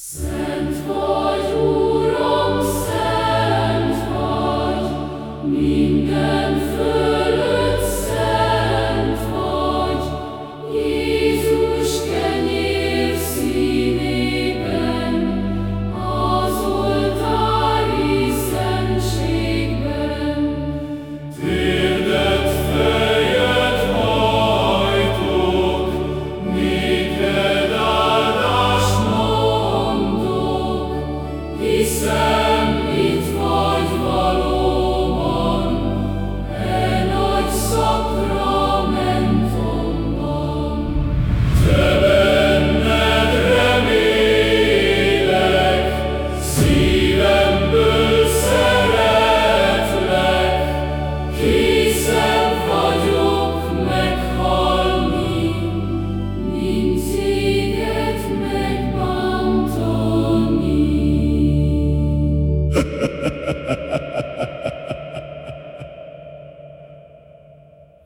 Szent vagy, Uram, Szent vagy Minden Jesus.